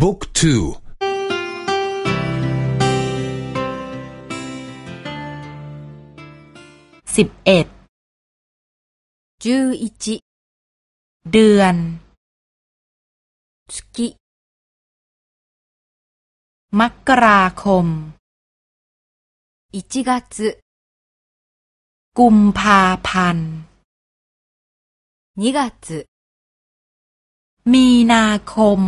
บุ๊กทูสิบเอ็ดเดือนมกราคม1月กุมภาพันธ์2月มีนาคม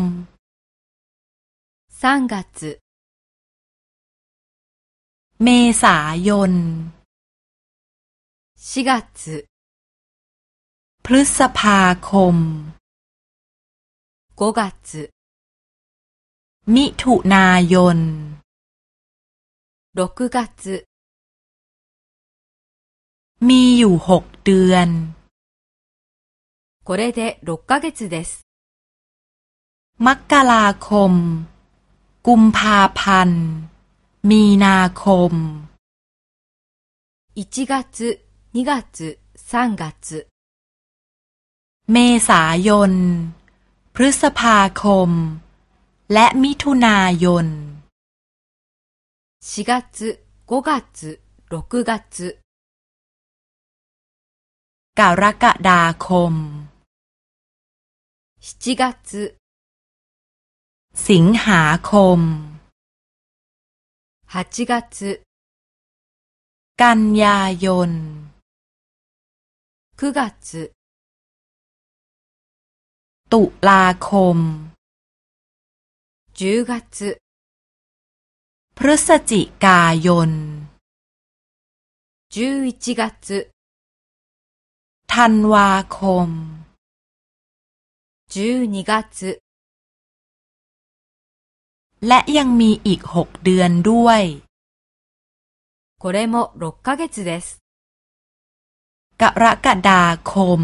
3月เมษายน4月พฤษภาคม5月มิถุนายน6月มีอยู่หกเดือนこれで6ヶ月ですมกราคม กุมภาพันธ์ มีนาคม1月2月3月เมษายน พฤษภาคม และมิถุนายน4月、5月、6月กรกฎาคม7月 สิงหาคม8月กันยายน9月ตุลาคม10月พฤศจิกายน11月ธันวาคม12月 และยังมีอีกหกเดือนด้วยこれも6ヶ月ですกรกฎาคม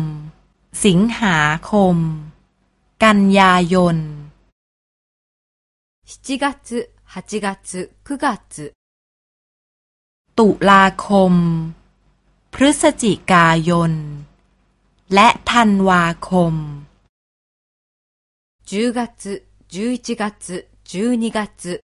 สิงหาคม กันยายน7月8月、9月ตุลาคม พฤศจิกายน และธันวาคม10月、11月、 12月。